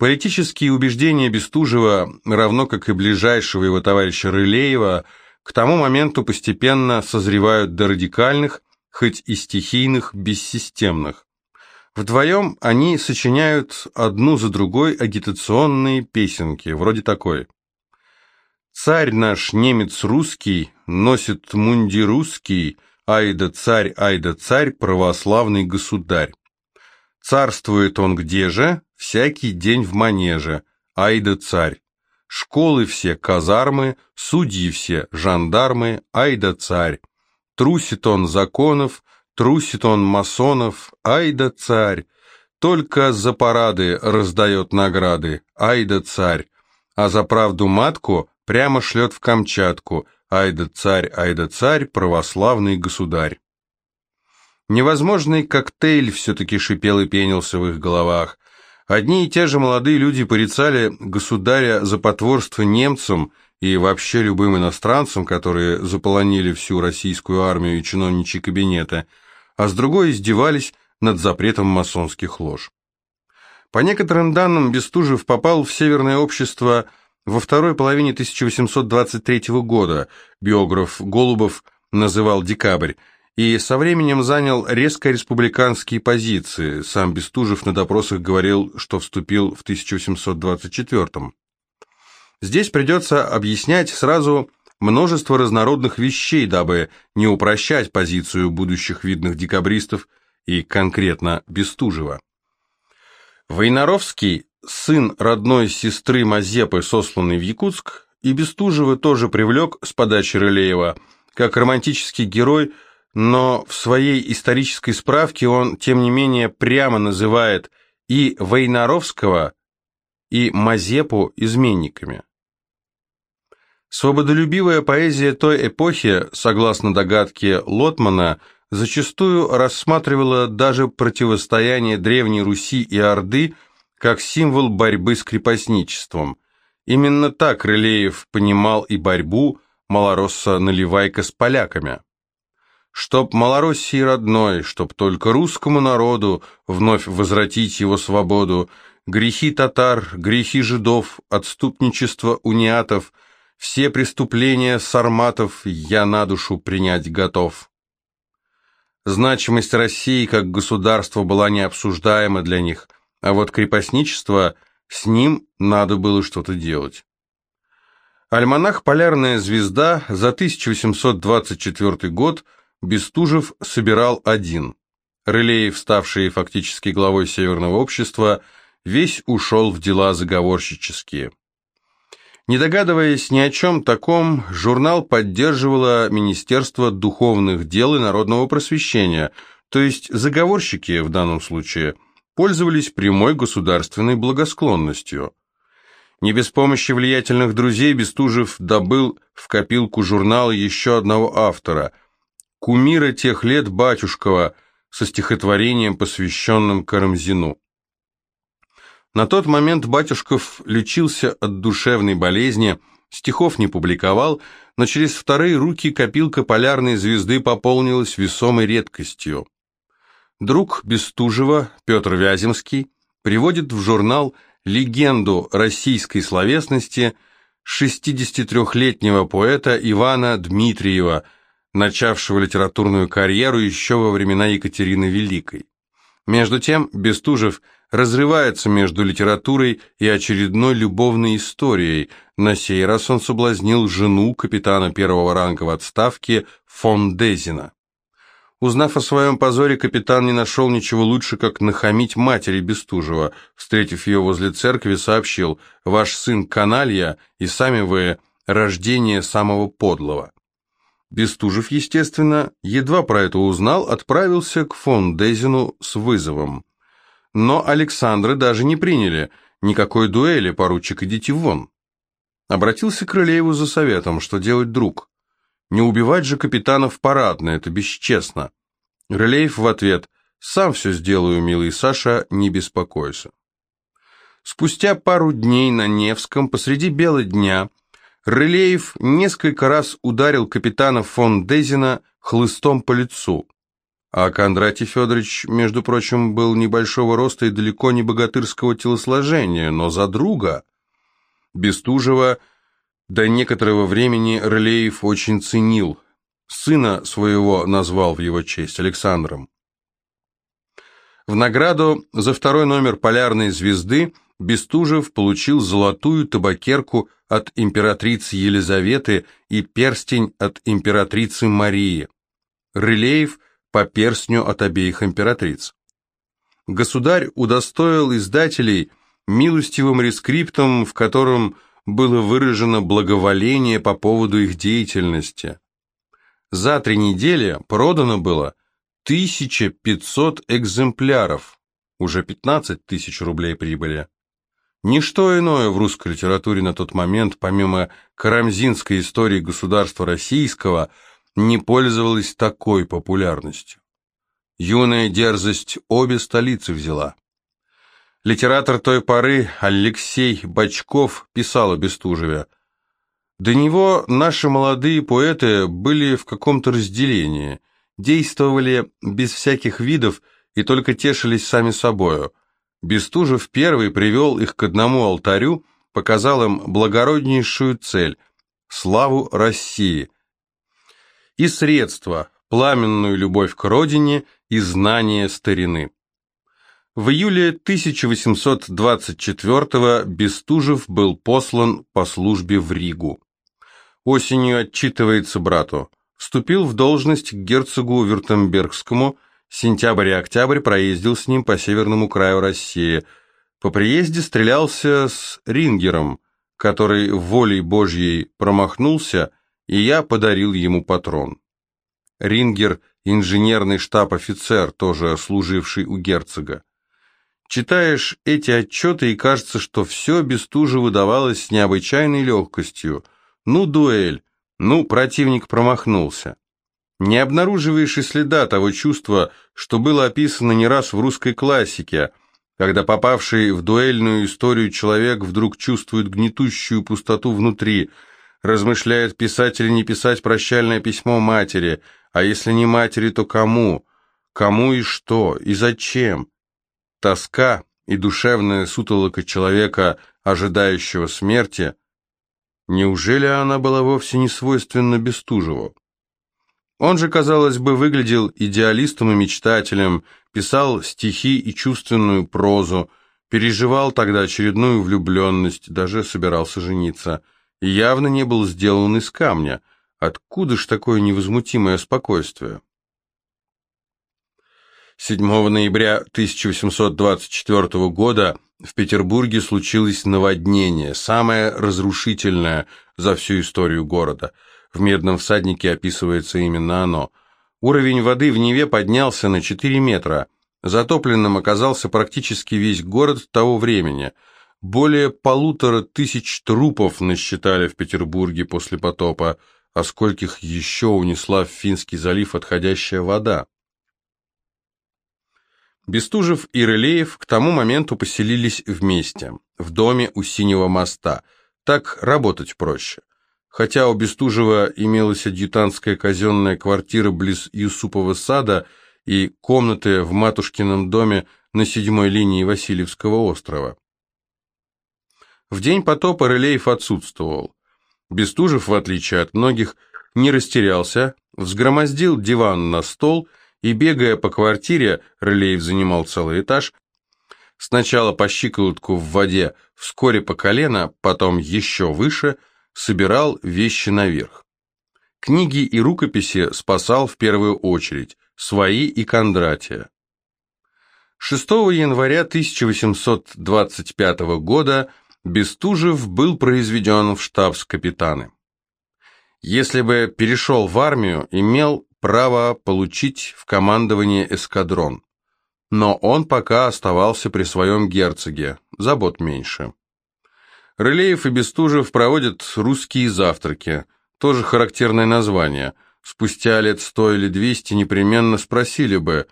Политические убеждения Бестужева, равно как и ближайшего его товарища Рылеева, к тому моменту постепенно созревают до радикальных, хоть и стихийных, бессистемных. Вдвоем они сочиняют одну за другой агитационные песенки, вроде такой. «Царь наш, немец русский, носит мунди русский, айда царь, айда царь, православный государь. Царствует он где же? Всякий день в манеже, айда царь. Школы все казармы, судьи все жандармы, айда царь. Трусит он законов, трусит он масонов, айда царь. Только за парады раздает награды, айда царь. А за правду матку прямо шлет в Камчатку, айда царь, айда царь, православный государь. Невозможный коктейль все-таки шипел и пенился в их головах. Одни и те же молодые люди порицали государя за потворство немцам и вообще любым иностранцам, которые заполонили всю российскую армию и чиновничьи кабинеты, а с другой издевались над запретом масонских лож. По некоторым данным, Бестужев попал в Северное общество во второй половине 1823 года, биограф Голубов называл декабрь, и со временем занял резко республиканские позиции. Сам Бестужев на допросах говорил, что вступил в 1824 -м. Здесь придется объяснять сразу множество разнородных вещей, дабы не упрощать позицию будущих видных декабристов и конкретно Бестужева. Войнаровский, сын родной сестры Мазепы, сосланный в Якутск, и Бестужева тоже привлек с подачи Рылеева, как романтический герой – но в своей исторической справке он, тем не менее, прямо называет и Войнаровского, и Мазепу изменниками. Свободолюбивая поэзия той эпохи, согласно догадке Лотмана, зачастую рассматривала даже противостояние Древней Руси и Орды как символ борьбы с крепостничеством. Именно так Рылеев понимал и борьбу Малоросса-Наливайка с поляками чтоб Малороссии родной, чтоб только русскому народу вновь возвратить его свободу, грехи татар, грехи жидов, отступничество униатов, все преступления сарматов я на душу принять готов. Значимость России как государства была необсуждаема для них, а вот крепостничество, с ним надо было что-то делать. Альманах «Полярная звезда» за 1824 год – Бестужев собирал один. Рылеев, ставший фактически главой Северного общества, весь ушел в дела заговорщические. Не догадываясь ни о чем таком, журнал поддерживало Министерство духовных дел и народного просвещения, то есть заговорщики в данном случае пользовались прямой государственной благосклонностью. Не без помощи влиятельных друзей Бестужев добыл в копилку журнала еще одного автора – кумира тех лет Батюшкова со стихотворением, посвященным Карамзину. На тот момент Батюшков лечился от душевной болезни, стихов не публиковал, но через вторые руки копилка полярной звезды пополнилась весомой редкостью. Друг Бестужева, Петр Вяземский, приводит в журнал легенду российской словесности 63-летнего поэта Ивана Дмитриева – начавшего литературную карьеру еще во времена Екатерины Великой. Между тем, Бестужев разрывается между литературой и очередной любовной историей. На сей раз он соблазнил жену капитана первого ранга в отставке фон Дезина. Узнав о своем позоре, капитан не нашел ничего лучше, как нахамить матери Бестужева. Встретив ее возле церкви, сообщил, «Ваш сын каналья, и сами вы рождение самого подлого». Бестужев, естественно, едва про это узнал, отправился к фон Дезину с вызовом. Но Александры даже не приняли, никакой дуэли, поручик, идите вон. Обратился к Крылееву за советом, что делать друг. Не убивать же капитана в парадное, это бесчестно. Рылеев в ответ «Сам все сделаю, милый Саша, не беспокойся». Спустя пару дней на Невском, посреди бела дня, Рылеев несколько раз ударил капитана фон Дезина хлыстом по лицу. А Кондратий Федорович, между прочим, был небольшого роста и далеко не богатырского телосложения, но за друга. Бестужева до некоторого времени Рылеев очень ценил. Сына своего назвал в его честь Александром. В награду за второй номер «Полярной звезды» Бестужев получил золотую табакерку от императрицы Елизаветы и перстень от императрицы Марии. Рылеев по перстню от обеих императриц. Государь удостоил издателей милостивым рескриптом, в котором было выражено благоволение по поводу их деятельности. За три недели продано было 1500 экземпляров, уже 15 тысяч рублей прибыли. Ничто иное в русской литературе на тот момент, помимо карамзинской истории государства российского, не пользовалось такой популярностью. Юная дерзость обе столицы взяла. Литератор той поры Алексей Бочков писал о Бестужеве. До него наши молодые поэты были в каком-то разделении – действовали без всяких видов и только тешились сами собою. Бестужев первый привел их к одному алтарю, показал им благороднейшую цель – славу России. И средства – пламенную любовь к родине и знание старины. В июле 1824 Бестужев был послан по службе в Ригу. Осенью отчитывается брату – вступил в должность к герцогу Вюртембергскому, сентябрь и октябрь проездил с ним по северному краю России. По приезде стрелялся с Рингером, который волей Божьей промахнулся, и я подарил ему патрон. Рингер – инженерный штаб-офицер, тоже служивший у герцога. Читаешь эти отчеты, и кажется, что все Бестужеву давалось с необычайной легкостью. Ну, дуэль, ну, противник промахнулся. Не обнаруживаешь и следа того чувства, что было описано не раз в русской классике, когда попавший в дуэльную историю человек вдруг чувствует гнетущую пустоту внутри, размышляет писать или не писать прощальное письмо матери, а если не матери, то кому? Кому и что, и зачем? Тоска и душевная сутолока человека, ожидающего смерти, Неужели она была вовсе не свойственна Бестужеву? Он же, казалось бы, выглядел идеалистом и мечтателем, писал стихи и чувственную прозу, переживал тогда очередную влюбленность, даже собирался жениться, и явно не был сделан из камня. Откуда ж такое невозмутимое спокойствие? 7 ноября 1824 года в Петербурге случилось наводнение, самое разрушительное за всю историю города. В «Медном всаднике» описывается именно оно. Уровень воды в Неве поднялся на 4 метра. Затопленным оказался практически весь город того времени. Более полутора тысяч трупов насчитали в Петербурге после потопа, а скольких еще унесла в Финский залив отходящая вода. Бестужев и Рылеев к тому моменту поселились вместе, в доме у Синего моста. Так работать проще. Хотя у Бестужева имелась адъютантская казенная квартира близ Юсупова сада и комнаты в матушкином доме на седьмой линии Васильевского острова. В день потопа Рылеев отсутствовал. Бестужев, в отличие от многих, не растерялся, взгромоздил диван на стол и, бегая по квартире, Рылеев занимал целый этаж, сначала по щиколотку в воде, вскоре по колено, потом еще выше, собирал вещи наверх. Книги и рукописи спасал в первую очередь, свои и Кондратия. 6 января 1825 года Бестужев был произведен в штабс-капитаны. Если бы перешел в армию, имел право получить в командование эскадрон. Но он пока оставался при своем герцоге, забот меньше. Рылеев и Бестужев проводят русские завтраки, тоже характерное название. Спустя лет сто или двести непременно спросили бы,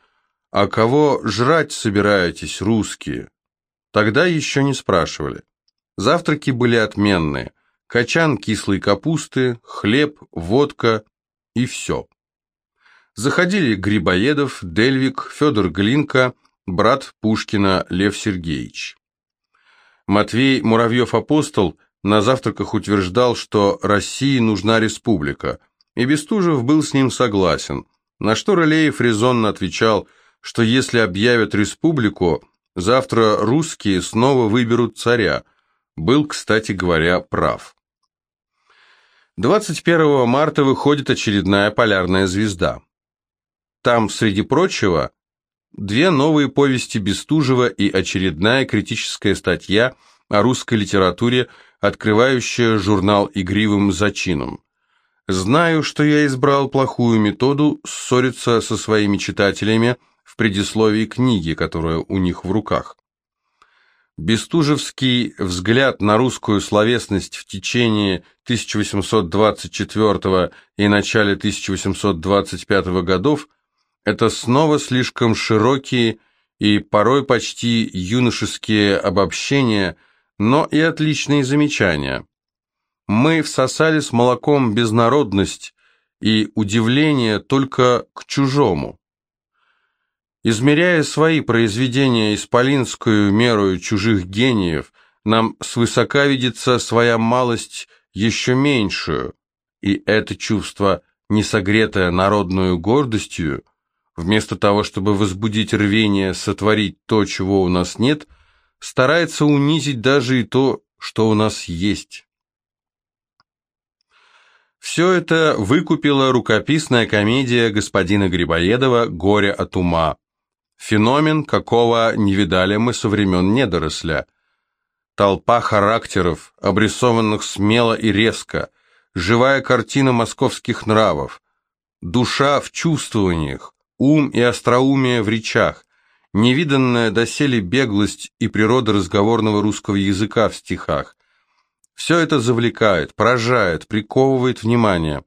а кого жрать собираетесь, русские? Тогда еще не спрашивали. Завтраки были отменные. Качан кислой капусты, хлеб, водка и все. Заходили Грибоедов, Дельвик, Федор Глинка, брат Пушкина Лев Сергеевич. Матвей Муравьев-апостол на завтраках утверждал, что России нужна республика, и Бестужев был с ним согласен, на что Рылеев резонно отвечал, что если объявят республику, завтра русские снова выберут царя. Был, кстати говоря, прав. 21 марта выходит очередная полярная звезда. Там, среди прочего, две новые повести Бестужева и очередная критическая статья о русской литературе, открывающая журнал игривым зачином. Знаю, что я избрал плохую методу ссориться со своими читателями в предисловии книги, которая у них в руках. Бестужевский взгляд на русскую словесность в течение 1824 и начале 1825 годов – это снова слишком широкие и порой почти юношеские обобщения, но и отличные замечания. Мы всосали с молоком безнародность и удивление только к чужому. Измеряя свои произведения исполинскую мерою чужих гениев, нам свысока видится своя малость еще меньшую, и это чувство, не согретое народную гордостью, вместо того, чтобы возбудить рвение сотворить то, чего у нас нет, старается унизить даже и то, что у нас есть. Все это выкупила рукописная комедия господина Грибоедова «Горе от ума», Феномен, какого не видали мы со времен недоросля. Толпа характеров, обрисованных смело и резко, живая картина московских нравов, душа в чувствованиях, ум и остроумие в речах, невиданная доселе беглость и природа разговорного русского языка в стихах. Все это завлекает, поражает, приковывает внимание.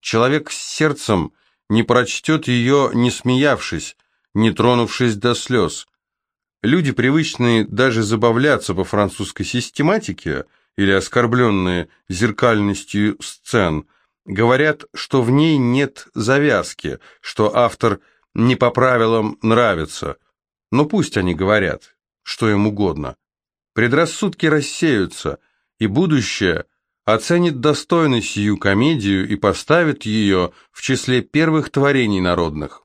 Человек с сердцем не прочтет ее, не смеявшись, не тронувшись до слез. Люди, привычные даже забавляться по французской систематике или оскорбленные зеркальностью сцен, говорят, что в ней нет завязки, что автор не по правилам нравится. Но пусть они говорят, что им угодно. Предрассудки рассеются, и будущее оценит достойно сию комедию и поставит ее в числе первых творений народных.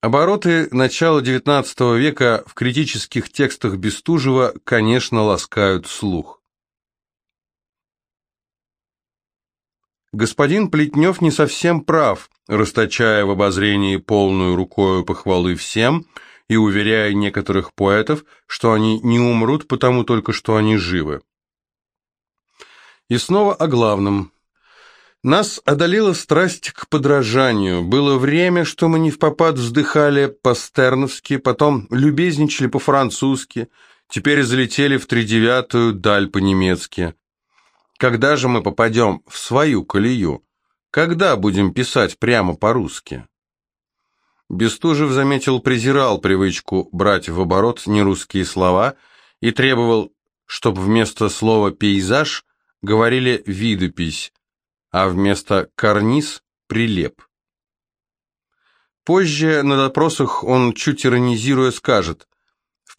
Обороты начала XIX века в критических текстах Бестужева, конечно, ласкают слух. Господин Плетнев не совсем прав, расточая в обозрении полную рукою похвалы всем и уверяя некоторых поэтов, что они не умрут, потому только что они живы. И снова о главном – нас одолела страсть к подражанию. Было время, что мы не в попад вздыхали по-стерновски, потом любезничали по-французски, теперь залетели в тридевятую даль по-немецки. Когда же мы попадем в свою колею? Когда будем писать прямо по-русски? Бестужев заметил, презирал привычку брать в оборот нерусские слова и требовал, чтобы вместо слова «пейзаж» говорили «видопись», а вместо «карниз» – «прилеп». Позже на допросах он, чуть иронизируя, скажет «В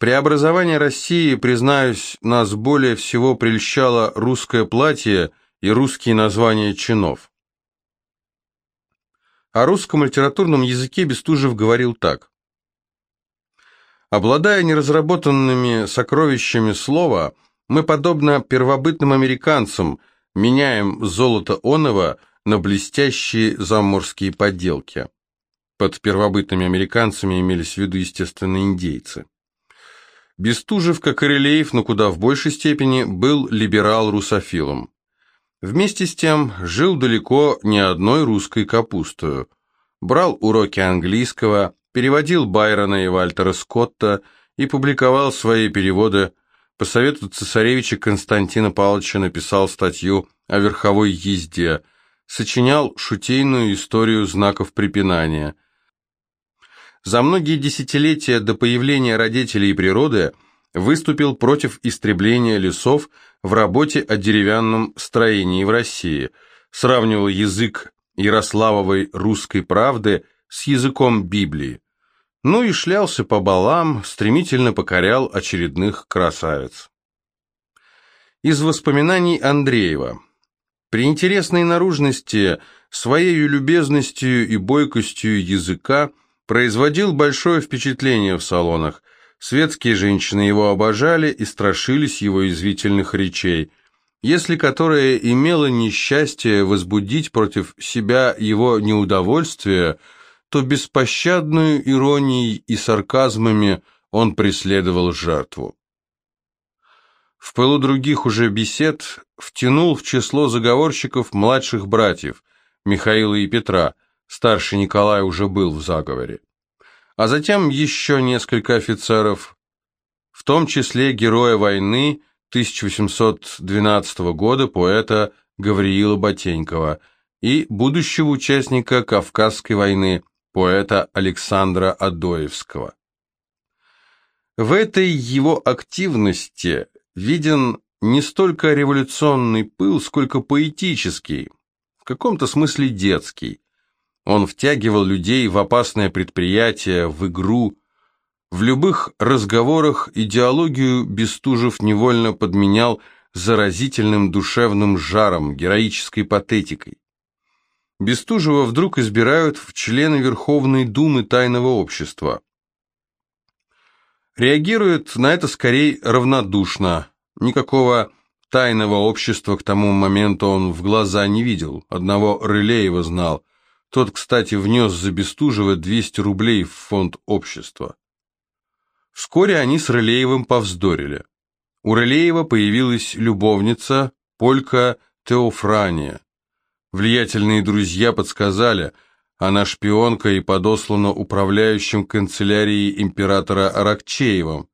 преобразовании России, признаюсь, нас более всего прельщало русское платье и русские названия чинов». О русском литературном языке Бестужев говорил так. Обладая неразработанными сокровищами слова, мы, подобно первобытным американцам, меняем золото оного на блестящие заморские подделки. Под первобытными американцами имелись в виду, естественно, индейцы. Бестужев, как и Релеев, но куда в большей степени, был либерал-русофилом. Вместе с тем жил далеко не одной русской капустою. Брал уроки английского, переводил Байрона и Вальтера Скотта и публиковал свои переводы по совету цесаревича Константина Павловича написал статью о верховой езде, сочинял шутейную историю знаков препинания. За многие десятилетия до появления родителей природы выступил против истребления лесов в работе о деревянном строении в России, сравнивал язык Ярославовой «Русской правды» с языком Библии. Ну и шлялся по балам, стремительно покорял очередных красавиц. Из воспоминаний Андреева. При интересной наружности, своей любезностью и бойкостью языка производил большое впечатление в салонах. Светские женщины его обожали и страшились его извительных речей, если которая имела несчастье возбудить против себя его неудовольствие, то беспощадную иронией и сарказмами он преследовал жертву. В пылу других уже бесед втянул в число заговорщиков младших братьев, Михаила и Петра, старший Николай уже был в заговоре. А затем еще несколько офицеров, в том числе героя войны 1812 года, поэта Гавриила Ботенькова, и будущего участника Кавказской войны, поэта Александра Адоевского. В этой его активности виден не столько революционный пыл, сколько поэтический, в каком-то смысле детский. Он втягивал людей в опасное предприятие, в игру. В любых разговорах идеологию Бестужев невольно подменял заразительным душевным жаром, героической патетикой. Бестужева вдруг избирают в члены Верховной Думы Тайного Общества. Реагирует на это скорее равнодушно. Никакого тайного общества к тому моменту он в глаза не видел. Одного Рылеева знал. Тот, кстати, внес за Бестужева 200 рублей в фонд общества. Вскоре они с Рылеевым повздорили. У Рылеева появилась любовница, полька Теофрания. Влиятельные друзья подсказали, она шпионка и подослана управляющим канцелярией императора Аракчеевым.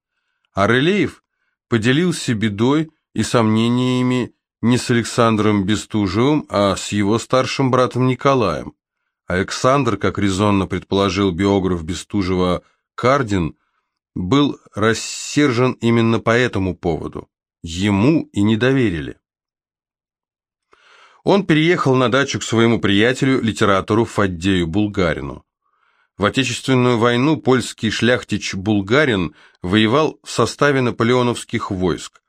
А Рылеев поделился бедой и сомнениями не с Александром Бестужевым, а с его старшим братом Николаем. Александр, как резонно предположил биограф Бестужева Кардин, был рассержен именно по этому поводу. Ему и не доверили. Он переехал на дачу к своему приятелю, литератору Фаддею Булгарину. В Отечественную войну польский шляхтич Булгарин воевал в составе наполеоновских войск.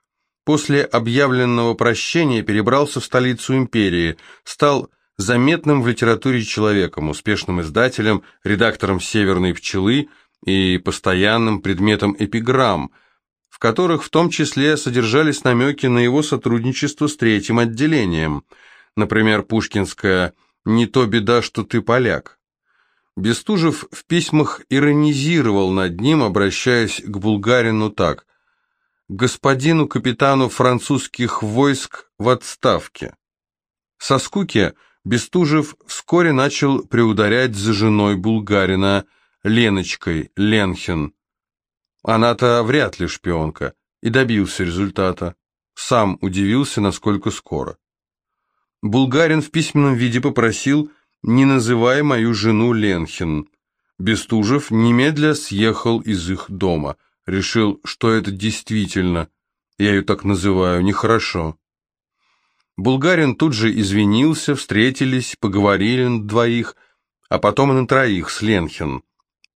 После объявленного прощения перебрался в столицу империи, стал заметным в литературе человеком, успешным издателем, редактором «Северной пчелы» и постоянным предметом эпиграмм, в которых в том числе содержались намеки на его сотрудничество с третьим отделением – Например, пушкинская «Не то беда, что ты поляк». Бестужев в письмах иронизировал над ним, обращаясь к булгарину так «Господину капитану французских войск в отставке». Со скуки Бестужев вскоре начал приударять за женой булгарина Леночкой Ленхин. Она-то вряд ли шпионка, и добился результата. Сам удивился, насколько скоро. Булгарин в письменном виде попросил «не называй мою жену Ленхин». Бестужев немедля съехал из их дома. Решил, что это действительно, я ее так называю, нехорошо. Булгарин тут же извинился, встретились, поговорили на двоих, а потом и на троих с Ленхин.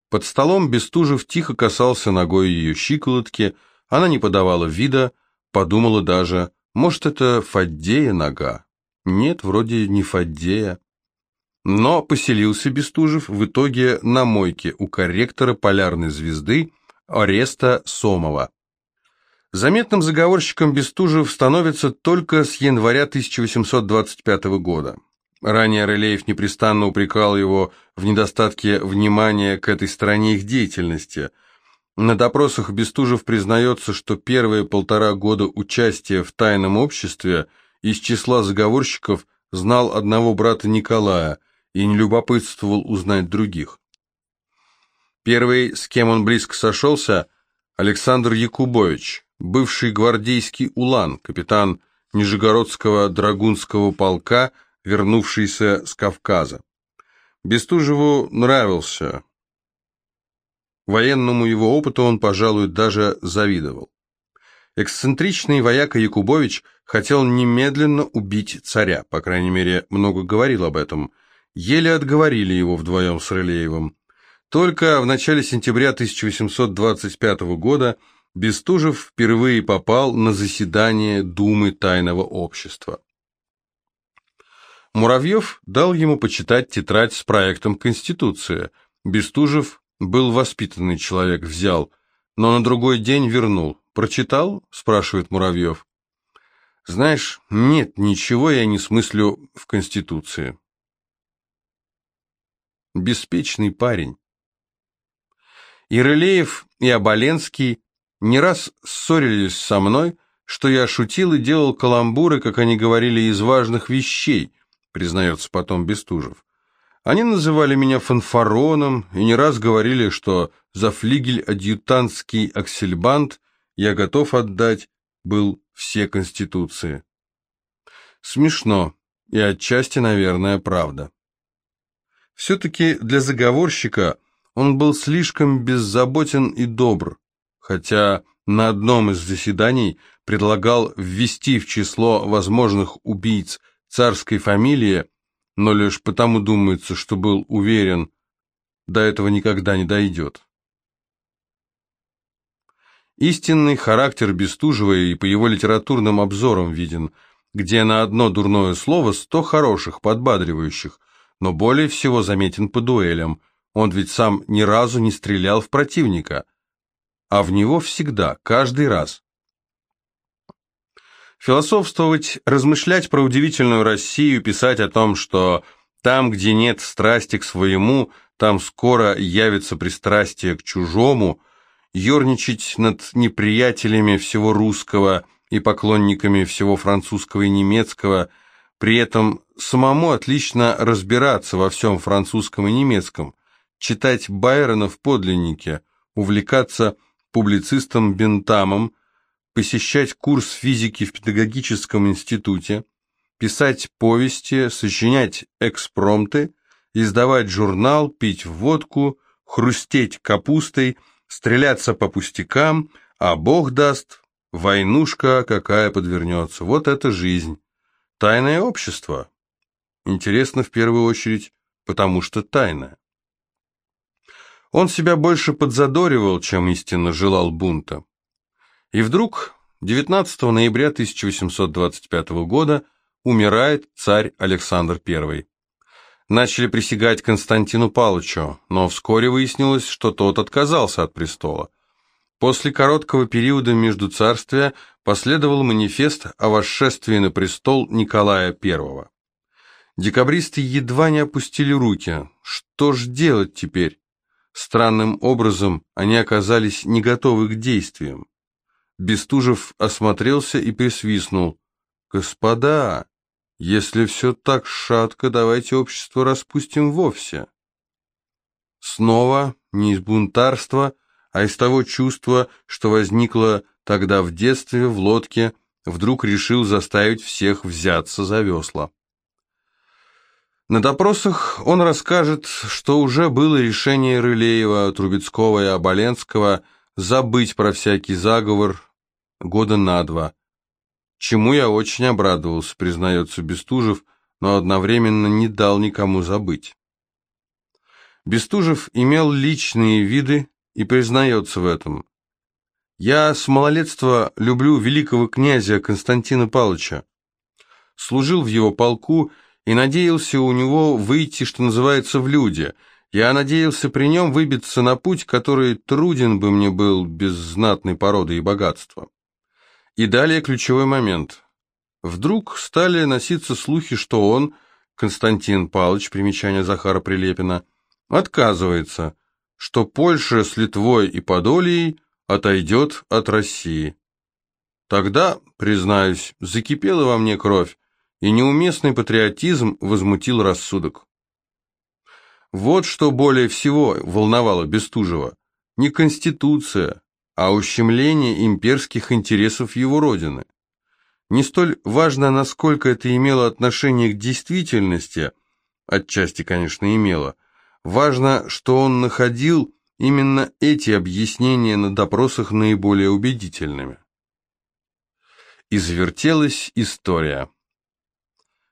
Под столом Бестужев тихо касался ногой ее щиколотки, она не подавала вида, подумала даже, может, это Фаддея нога. Нет, вроде не Фаддея. Но поселился Бестужев в итоге на мойке у корректора полярной звезды Ореста Сомова. Заметным заговорщиком Бестужев становится только с января 1825 года. Ранее Рылеев непрестанно упрекал его в недостатке внимания к этой стороне их деятельности. На допросах Бестужев признается, что первые полтора года участия в тайном обществе – из числа заговорщиков знал одного брата Николая и не любопытствовал узнать других. Первый, с кем он близко сошелся, Александр Якубович, бывший гвардейский улан, капитан Нижегородского драгунского полка, вернувшийся с Кавказа. Бестужеву нравился. Военному его опыту он, пожалуй, даже завидовал. Эксцентричный вояка Якубович хотел немедленно убить царя, по крайней мере, много говорил об этом. еле отговорили его вдвоем с Рылеевым. Только в начале сентября 1825 года Бестужев впервые попал на заседание Думы Тайного Общества. Муравьев дал ему почитать тетрадь с проектом Конституции. Бестужев был воспитанный человек, взял, но на другой день вернул. «Прочитал?» – спрашивает Муравьев. «Знаешь, нет, ничего я не смыслю в Конституции». Беспечный парень. И и Оболенский не раз ссорились со мной, что я шутил и делал каламбуры, как они говорили, из важных вещей, признается потом Бестужев. Они называли меня фанфароном и не раз говорили, что за флигель адъютантский аксельбант я готов отдать был все конституции. Смешно и отчасти, наверное, правда. Все-таки для заговорщика он был слишком беззаботен и добр, хотя на одном из заседаний предлагал ввести в число возможных убийц царской фамилии, но лишь потому думается, что был уверен, до этого никогда не дойдет. Истинный характер Бестужева и по его литературным обзорам виден, где на одно дурное слово сто хороших, подбадривающих, но более всего заметен по дуэлям. Он ведь сам ни разу не стрелял в противника, а в него всегда, каждый раз. Философствовать, размышлять про удивительную Россию, писать о том, что там, где нет страсти к своему, там скоро явится пристрастие к чужому, ерничать над неприятелями всего русского и поклонниками всего французского и немецкого, при этом самому отлично разбираться во всем французском и немецком, читать Байрона в подлиннике, увлекаться публицистом Бентамом, посещать курс физики в педагогическом институте, писать повести, сочинять экспромты, издавать журнал, пить водку, хрустеть капустой, стреляться по пустякам, а Бог даст, войнушка какая подвернется. Вот это жизнь. Тайное общество. Интересно в первую очередь, потому что тайное. Он себя больше подзадоривал, чем истинно желал бунта. И вдруг 19 ноября 1825 года умирает царь Александр I. Начали присягать Константину Павловичу, но вскоре выяснилось, что тот отказался от престола. После короткого периода между царствия последовал манифест о восшествии на престол Николая I. Декабристы едва не опустили руки. Что ж делать теперь? Странным образом они оказались не готовы к действиям. Бестужев осмотрелся и присвистнул. «Господа, если все так шатко, давайте общество распустим вовсе». Снова не из бунтарства, а из того чувства, что возникло тогда в детстве в лодке, вдруг решил заставить всех взяться за весла. На допросах он расскажет, что уже было решение Рылеева, Трубецкого и Оболенского забыть про всякий заговор года на два. Чему я очень обрадовался, признается Бестужев, но одновременно не дал никому забыть. Бестужев имел личные виды и признается в этом. «Я с малолетства люблю великого князя Константина Павловича. Служил в его полку и надеялся у него выйти, что называется, в люди. Я надеялся при нем выбиться на путь, который труден бы мне был без знатной породы и богатства. И далее ключевой момент. Вдруг стали носиться слухи, что он, Константин Павлович, примечание Захара Прилепина, отказывается, что Польша с Литвой и Подолией отойдет от России. Тогда, признаюсь, закипела во мне кровь, и неуместный патриотизм возмутил рассудок. Вот что более всего волновало Бестужева. Не Конституция, а ущемление имперских интересов его родины. Не столь важно, насколько это имело отношение к действительности, отчасти, конечно, имело, важно, что он находил именно эти объяснения на допросах наиболее убедительными. Извертелась история.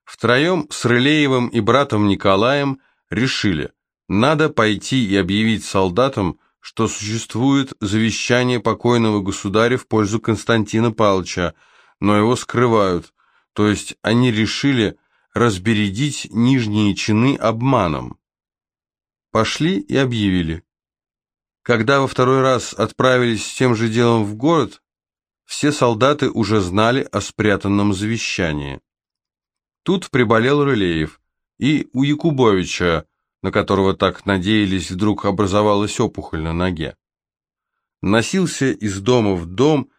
Втроем с Рылеевым и братом Николаем решили, надо пойти и объявить солдатам, что существует завещание покойного государя в пользу Константина Павловича, но его скрывают, то есть они решили разбередить нижние чины обманом. Пошли и объявили. Когда во второй раз отправились с тем же делом в город, все солдаты уже знали о спрятанном завещании. Тут приболел Рылеев, и у Якубовича, на которого так надеялись, вдруг образовалась опухоль на ноге. Носился из дома в дом,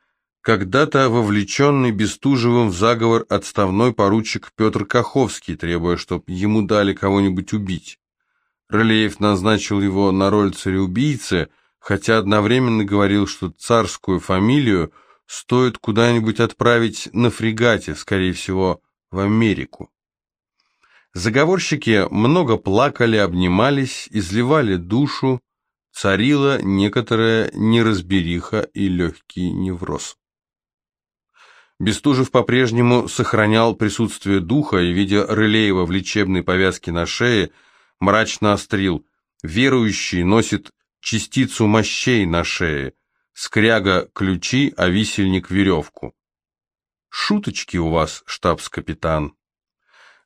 когда-то вовлеченный Бестужевым в заговор отставной поручик Петр Каховский, требуя, чтобы ему дали кого-нибудь убить. Рылеев назначил его на роль цареубийцы, хотя одновременно говорил, что царскую фамилию стоит куда-нибудь отправить на фрегате, скорее всего, в Америку. Заговорщики много плакали, обнимались, изливали душу, царила некоторая неразбериха и легкий невроз. Бестужев по-прежнему сохранял присутствие духа и, видя Рылеева в лечебной повязке на шее, мрачно острил. Верующий носит частицу мощей на шее, скряга – ключи, а висельник – веревку. Шуточки у вас, штабс-капитан.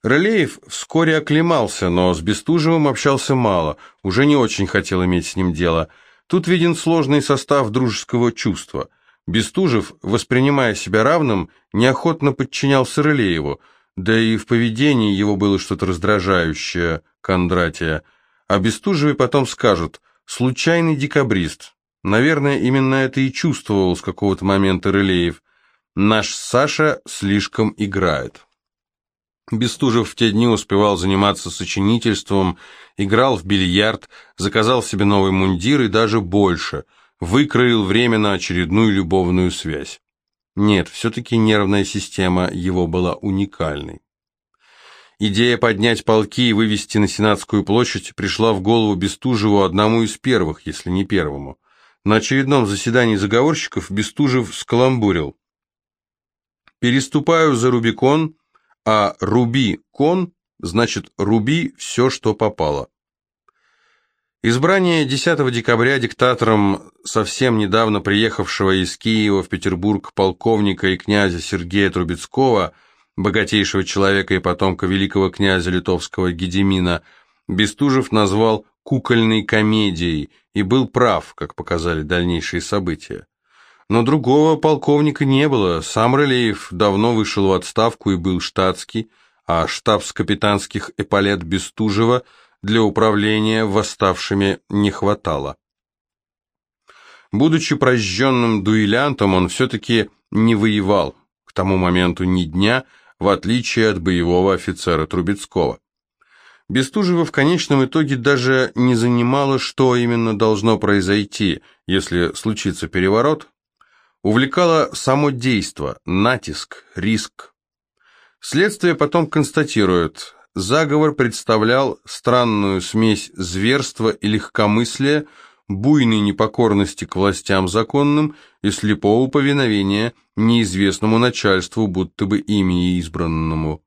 Рылеев вскоре оклемался, но с Бестужевым общался мало, уже не очень хотел иметь с ним дело. Тут виден сложный состав дружеского чувства. Бестужев, воспринимая себя равным, неохотно подчинялся Рылееву, да и в поведении его было что-то раздражающее, Кондратия. А Бестужеве потом скажут «случайный декабрист». Наверное, именно это и чувствовал с какого-то момента Рылеев. Наш Саша слишком играет. Бестужев в те дни успевал заниматься сочинительством, играл в бильярд, заказал себе новый мундир и даже больше, выкроил время на очередную любовную связь. Нет, все-таки нервная система его была уникальной. Идея поднять полки и вывести на Сенатскую площадь пришла в голову Бестужеву одному из первых, если не первому. На очередном заседании заговорщиков Бестужев скаламбурил. «Переступаю за Рубикон», а «руби кон» значит «руби все, что попало». Избрание 10 декабря диктатором совсем недавно приехавшего из Киева в Петербург полковника и князя Сергея Трубецкого, богатейшего человека и потомка великого князя литовского Гедемина, Бестужев назвал «кукольной комедией» и был прав, как показали дальнейшие события. Но другого полковника не было, сам Рылеев давно вышел в отставку и был штатский, а штабс-капитанских эполет Бестужева для управления восставшими не хватало. Будучи прожженным дуэлянтом, он все-таки не воевал, к тому моменту ни дня, в отличие от боевого офицера Трубецкого. Бестужева в конечном итоге даже не занимало, что именно должно произойти, если случится переворот, Увлекало само действо, натиск, риск. Следствие потом констатирует, заговор представлял странную смесь зверства и легкомыслия, буйной непокорности к властям законным и слепого повиновения неизвестному начальству, будто бы ими избранному.